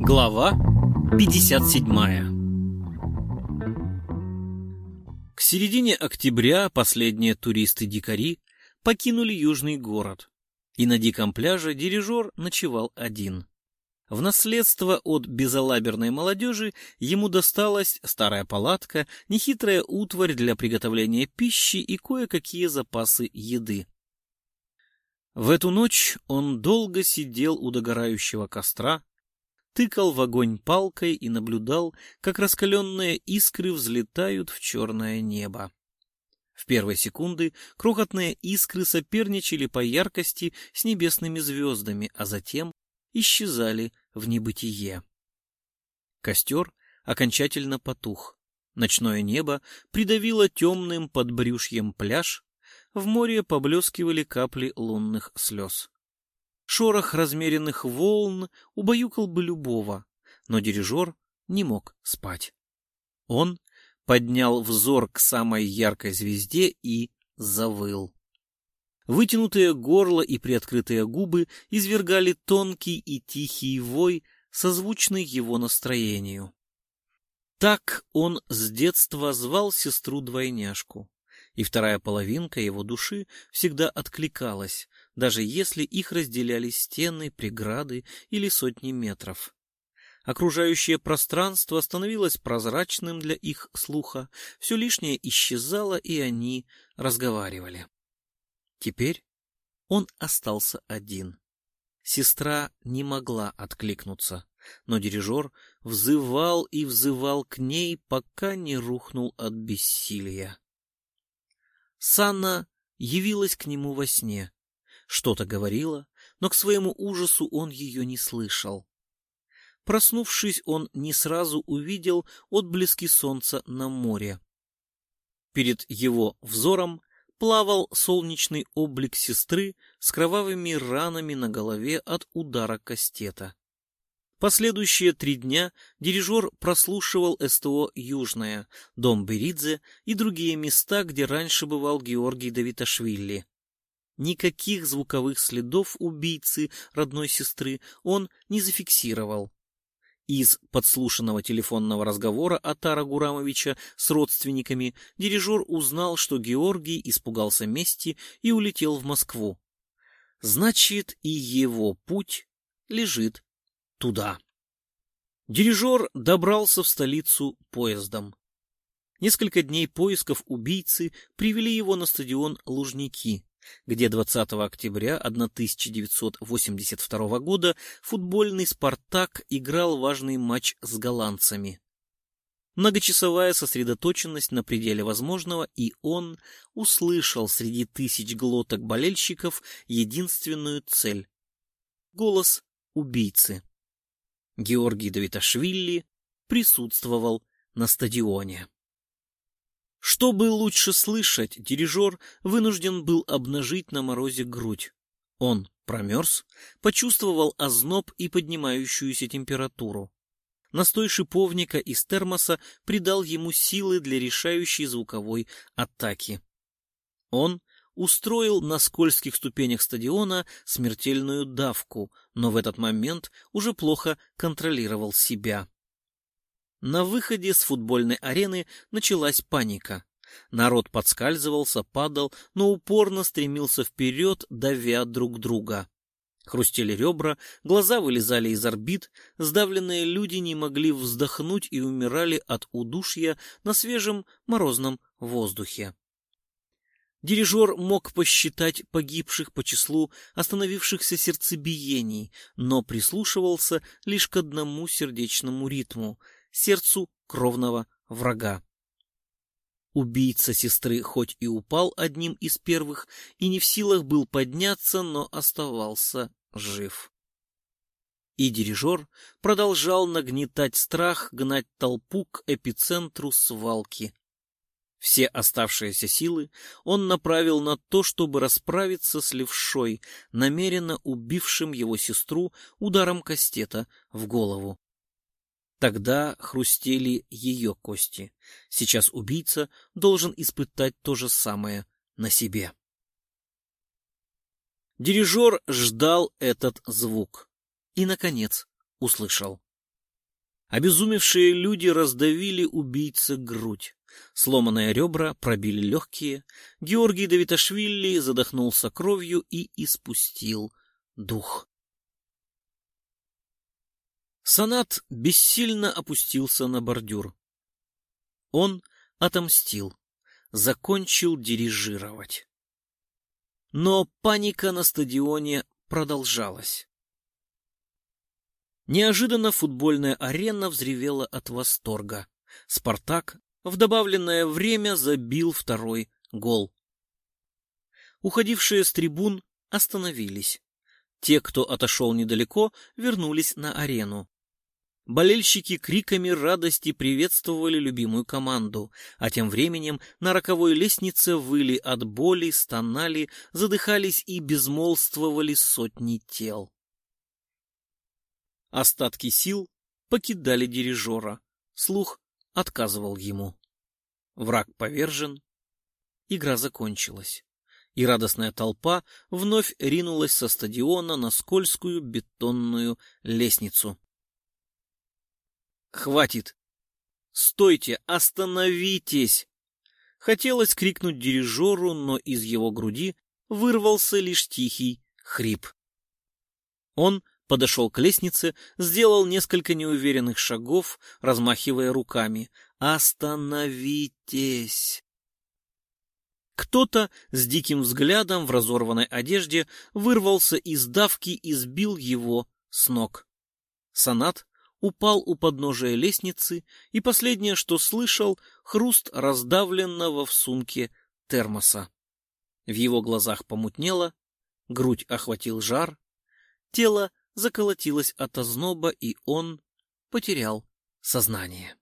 Глава 57 К середине октября последние туристы-дикари покинули южный город, и на диком пляже дирижер ночевал один. В наследство от безалаберной молодежи ему досталась старая палатка, нехитрая утварь для приготовления пищи и кое-какие запасы еды. В эту ночь он долго сидел у догорающего костра, тыкал в огонь палкой и наблюдал, как раскаленные искры взлетают в черное небо. В первые секунды крохотные искры соперничали по яркости с небесными звездами, а затем исчезали в небытие. Костер окончательно потух. Ночное небо придавило темным подбрюшьем пляж, в море поблескивали капли лунных слез. Шорох размеренных волн убаюкал бы любого, но дирижер не мог спать. Он поднял взор к самой яркой звезде и завыл. Вытянутое горло и приоткрытые губы извергали тонкий и тихий вой, созвучный его настроению. Так он с детства звал сестру-двойняшку, и вторая половинка его души всегда откликалась, даже если их разделяли стены, преграды или сотни метров. Окружающее пространство становилось прозрачным для их слуха, все лишнее исчезало, и они разговаривали. Теперь он остался один. Сестра не могла откликнуться, но дирижер взывал и взывал к ней, пока не рухнул от бессилия. Санна явилась к нему во сне, что-то говорила, но к своему ужасу он ее не слышал. Проснувшись, он не сразу увидел отблески солнца на море. Перед его взором плавал солнечный облик сестры с кровавыми ранами на голове от удара кастета. Последующие три дня дирижер прослушивал СТО «Южная», дом Беридзе и другие места, где раньше бывал Георгий Давиташвили. Никаких звуковых следов убийцы родной сестры он не зафиксировал. Из подслушанного телефонного разговора Атара Гурамовича с родственниками дирижер узнал, что Георгий испугался мести и улетел в Москву. Значит, и его путь лежит туда. Дирижер добрался в столицу поездом. Несколько дней поисков убийцы привели его на стадион Лужники где 20 октября 1982 года футбольный «Спартак» играл важный матч с голландцами. Многочасовая сосредоточенность на пределе возможного, и он услышал среди тысяч глоток болельщиков единственную цель — голос убийцы. Георгий Давиташвили присутствовал на стадионе. Чтобы лучше слышать, дирижер вынужден был обнажить на морозе грудь. Он промерз, почувствовал озноб и поднимающуюся температуру. Настой шиповника из термоса придал ему силы для решающей звуковой атаки. Он устроил на скользких ступенях стадиона смертельную давку, но в этот момент уже плохо контролировал себя. На выходе с футбольной арены началась паника. Народ подскальзывался, падал, но упорно стремился вперед, давя друг друга. Хрустели ребра, глаза вылезали из орбит, сдавленные люди не могли вздохнуть и умирали от удушья на свежем морозном воздухе. Дирижер мог посчитать погибших по числу остановившихся сердцебиений, но прислушивался лишь к одному сердечному ритму сердцу кровного врага. Убийца сестры хоть и упал одним из первых и не в силах был подняться, но оставался жив. И дирижер продолжал нагнетать страх, гнать толпу к эпицентру свалки. Все оставшиеся силы он направил на то, чтобы расправиться с левшой, намеренно убившим его сестру ударом кастета в голову. Тогда хрустели ее кости. Сейчас убийца должен испытать то же самое на себе. Дирижер ждал этот звук и, наконец, услышал. Обезумевшие люди раздавили убийце грудь. Сломанные ребра пробили легкие. Георгий Давиташвили задохнулся кровью и испустил дух. Санат бессильно опустился на бордюр. Он отомстил, закончил дирижировать. Но паника на стадионе продолжалась. Неожиданно футбольная арена взревела от восторга. «Спартак» в добавленное время забил второй гол. Уходившие с трибун остановились. Те, кто отошел недалеко, вернулись на арену. Болельщики криками радости приветствовали любимую команду, а тем временем на роковой лестнице выли от боли, стонали, задыхались и безмолвствовали сотни тел. Остатки сил покидали дирижера, слух отказывал ему. Враг повержен, игра закончилась, и радостная толпа вновь ринулась со стадиона на скользкую бетонную лестницу. Хватит! Стойте! Остановитесь! Хотелось крикнуть дирижеру, но из его груди вырвался лишь тихий хрип. Он подошел к лестнице, сделал несколько неуверенных шагов, размахивая руками. «Остановитесь!» Кто-то с диким взглядом в разорванной одежде вырвался из давки и сбил его с ног. Санат упал у подножия лестницы, и последнее, что слышал, хруст раздавленного в сумке термоса. В его глазах помутнело, грудь охватил жар, тело заколотилось от озноба, и он потерял сознание.